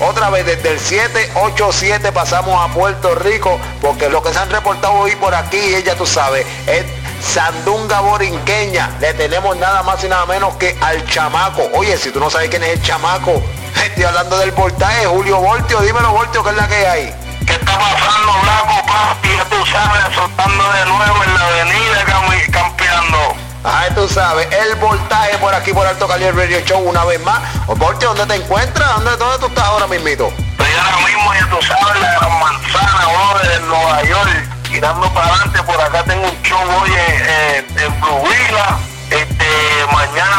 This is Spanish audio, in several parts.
otra vez desde el 787 pasamos a Puerto Rico, porque lo que se han reportado hoy por aquí, ella tú sabes, es Sandunga Borinqueña. Le tenemos nada más y nada menos que al chamaco. Oye, si tú no sabes quién es el chamaco, estoy hablando del voltaje, Julio Voltio, dímelo Voltio, ¿qué es la que hay? ¿Qué está pasando, Blanco, papi? Ya tú sabes, soltando de nuevo en la avenida, campeando. Ay, tú sabes, el voltaje por aquí por Alto Cali Radio Show una vez más. Voltio, ¿dónde te encuentras? ¿Dónde, ¿Dónde tú estás ahora mismito? Estoy ahora mismo, ya tú sabes, la gran manzana, brother, en Nueva York, tirando para adelante. Por acá tengo un show hoy en, en, Blue Villa. Este, mañana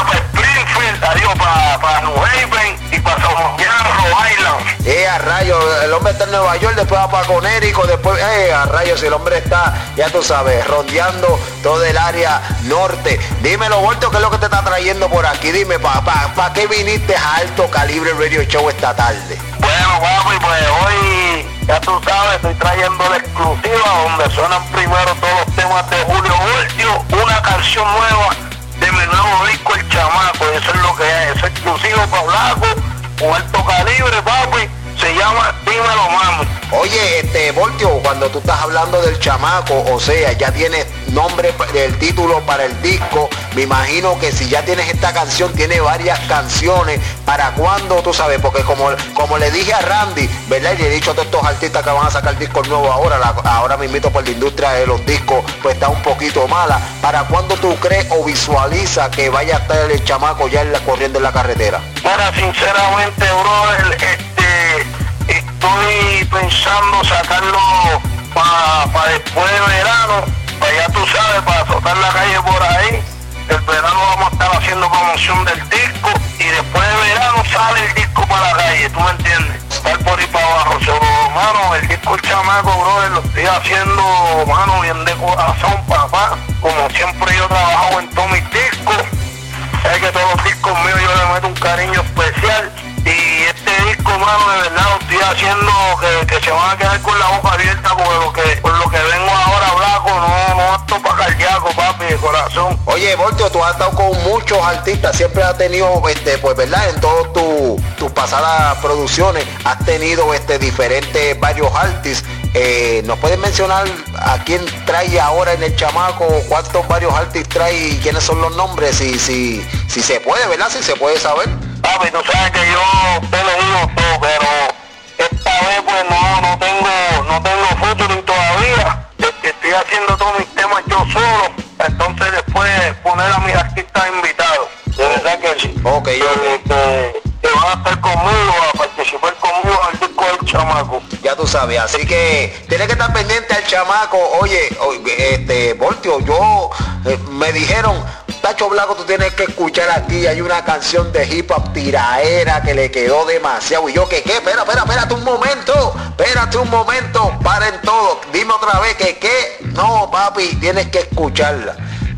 el hombre está en Nueva York, después va para Conérico, después, eh, a rayos, el hombre está, ya tú sabes, rondeando todo el área norte. Dímelo, Volto, ¿qué es lo que te está trayendo por aquí? Dime, ¿para pa, qué viniste a Alto Calibre Radio Show esta tarde? Bueno, papi, pues hoy, ya tú sabes, estoy trayendo la exclusiva donde suenan primero todos los temas de Julio Voltio, una canción nueva de mi nuevo disco El Chamaco, eso es lo que es, es exclusivo para Blanco, un alto calibre, papi, llama Dímelo Mami. Oye, este, Voltio, cuando tú estás hablando del chamaco, o sea, ya tienes nombre del título para el disco, me imagino que si ya tienes esta canción, tiene varias canciones, ¿para cuándo tú sabes? Porque como, como le dije a Randy, ¿verdad? Y le he dicho a todos estos artistas que van a sacar discos nuevos ahora, ahora me invito por la industria de los discos, pues está un poquito mala. ¿Para cuándo tú crees o visualiza que vaya a estar el chamaco ya en la, corriendo en la carretera? Para sinceramente, bro, este, estoy pensando sacarlo para después de verano, para ya tú sabes, para soltar la calle por ahí. El verano vamos a estar haciendo promoción del disco y después de verano sale el disco para la calle, ¿tú me entiendes? Estar por ahí para abajo. mano, el disco chamaco, brother, lo estoy haciendo, mano, bien de corazón, papá. Como siempre yo trabajo en todos mis discos. Es que todos los discos míos yo le meto un cariño especial Oye, Voltio, tú has estado con muchos artistas, siempre has tenido, este, pues, ¿verdad? En todas tus pasadas producciones has tenido este diferentes varios artistas. Eh, ¿Nos puedes mencionar a quién trae ahora en el chamaco? ¿Cuántos varios artistas trae y quiénes son los nombres? Si, si, si se puede, ¿verdad? Si se puede saber. Papi, tú sabes que yo te lo digo todo, pero esta vez pues no, no tengo, no tengo futuro todavía. Estoy haciendo todos mis temas yo solo, entonces después poner a mis artistas invitados. De verdad que sí. Ok, yo que, que van a estar conmigo, a participar conmigo el disco del chamaco. Ya tú sabes, así que tienes que estar pendiente al chamaco. Oye, este, Voltio, yo eh, me dijeron, Tacho Blanco, tú tienes que escuchar aquí, hay una canción de hip hop tiraera que le quedó demasiado. Y yo, ¿qué qué? Espera, espera, espérate un momento, espérate un momento, paren todo. Dime otra vez que qué. No, papi, tienes que escucharla.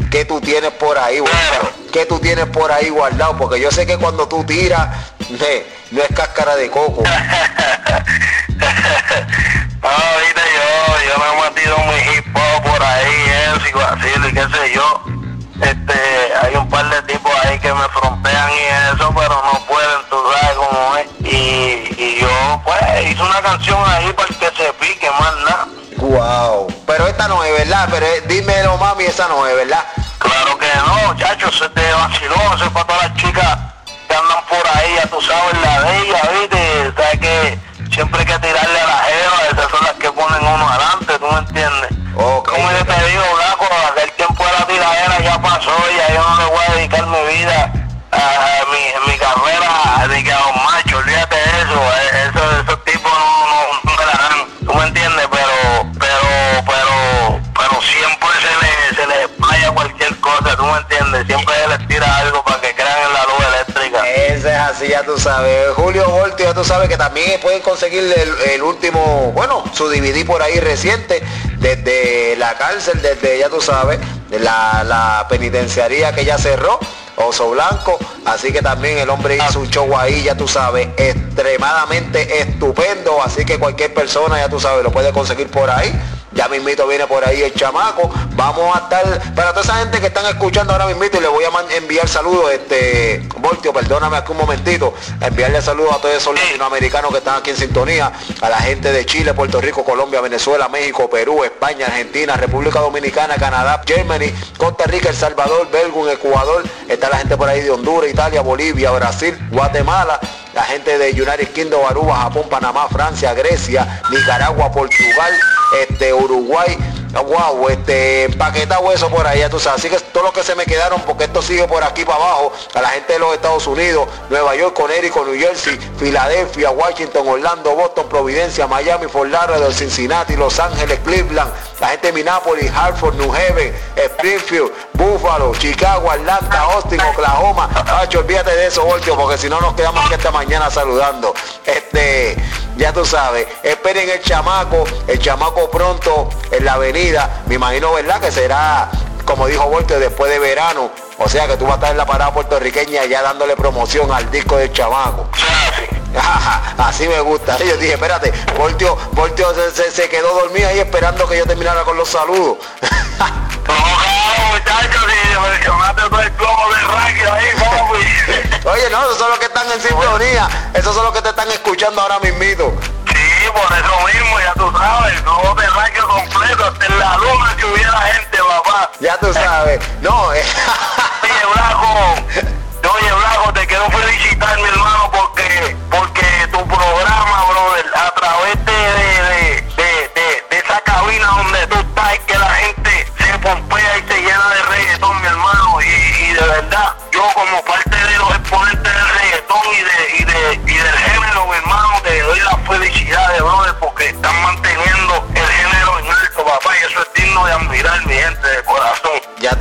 ¿Qué tú tienes por ahí guardado? ¿Qué tú tienes por ahí guardado? Porque yo sé que cuando tú tiras, no es cáscara de coco. Viste, yo, yo me he metido mi hip hop por ahí, eso y así, qué sé yo. Este, hay un par de tipos ahí que me frontean y eso, pero no pueden, tú sabes cómo es. Y, y yo, pues, hice una canción ahí para que se pique, más nada. Wow, pero esta no es verdad, pero dímelo mami, esa no es verdad. Claro que no, muchachos, se te vaciló, eso es para todas las chicas que andan por ahí, ya tú sabes, la de ella, viste, sabes que siempre hay que tirarle a la jeva, esas son las que ponen uno adelante, ¿tú me entiendes? Okay. Como yo te digo, ya tú sabes. Julio Voltio, ya tú sabes que también pueden conseguir el, el, último, bueno, su DVD por ahí reciente, desde la cárcel, desde, ya tú sabes, de la, la penitenciaría que ya cerró, Oso Blanco. Así que también el hombre hizo un show ahí, ya tú sabes, extremadamente estupendo. Así que cualquier persona, ya tú sabes, lo puede conseguir por ahí. Ya mismito viene por ahí el chamaco. Vamos a estar, para toda esa gente que están escuchando ahora mismito, y le voy a enviar saludos, este, Voltio, perdóname aquí un momentito, enviarle saludos a todos esos latinoamericanos que están aquí en sintonía, a la gente de Chile, Puerto Rico, Colombia, Venezuela, México, Perú, España, Argentina, República Dominicana, Canadá, Germany, Costa Rica, El Salvador, Belgún, Ecuador, está la gente por ahí de Honduras, Italia, Bolivia, Brasil, Guatemala, la gente de United Kingdom, Aruba, Japón, Panamá, Francia, Grecia, Nicaragua, Portugal, este, Uruguay, wow, este, empaquetado eso por ahí, tú sabes. Así que todo lo que se me quedaron, porque esto sigue por aquí para abajo, a la gente de los Estados Unidos, Nueva York, Connecticut, New Jersey, Filadelfia, Washington, Orlando, Boston, Providencia, Miami, Fort Lauderdale, Cincinnati, Los Ángeles, Cleveland, la gente de Minneapolis, Hartford, New Haven, Springfield, Buffalo, Chicago, Atlanta, Austin, Oklahoma. Hacho, olvídate de eso, Voltio, porque si no nos quedamos aquí esta mañana saludando. Este, ya tú sabes, esperen el chamaco, el chamaco pronto en la avenida, me imagino, ¿verdad? Que será, como dijo Voltio, después de verano. O sea que tú vas a estar en la parada puertorriqueña ya dándole promoción al disco del chamaco. Así me gusta. Yo dije, espérate, Voltio, Voltio se, se, quedó dormido ahí esperando que yo terminara con los saludos. Oye, no, esos son los que están en sintonía. Esos son los que te están escuchando ahora mismito. Sí, por eso mismo, ya tú sabes, no te raquio completo, hasta en la luna que hubiera gente, papá. Ya tú sabes. No, eh. Oye, Blanco, oye, Blanco, te quiero felicitar, mi hermano,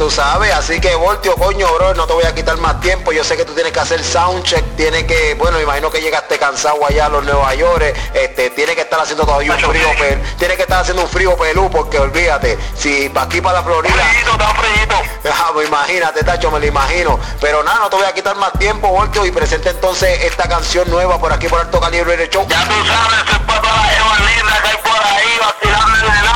tú sabes, así que Voltio, coño, bro, no te voy a quitar más tiempo. Yo sé que tú tienes que hacer soundcheck, tienes que, bueno, me imagino que llegaste cansado allá a los Nueva York, este, tiene que estar haciendo todavía un frío, pel, tiene que estar haciendo un frío pelú, porque olvídate, si para aquí para la Florida. Está. Ah, pues imagínate, Tacho, me lo imagino. Pero nada, no te voy a quitar más tiempo, Voltio, y presente entonces esta canción nueva por aquí por Alto Calibre de Show. Ya tú sabes, es para las lindas que hay por ahí, vacilando en el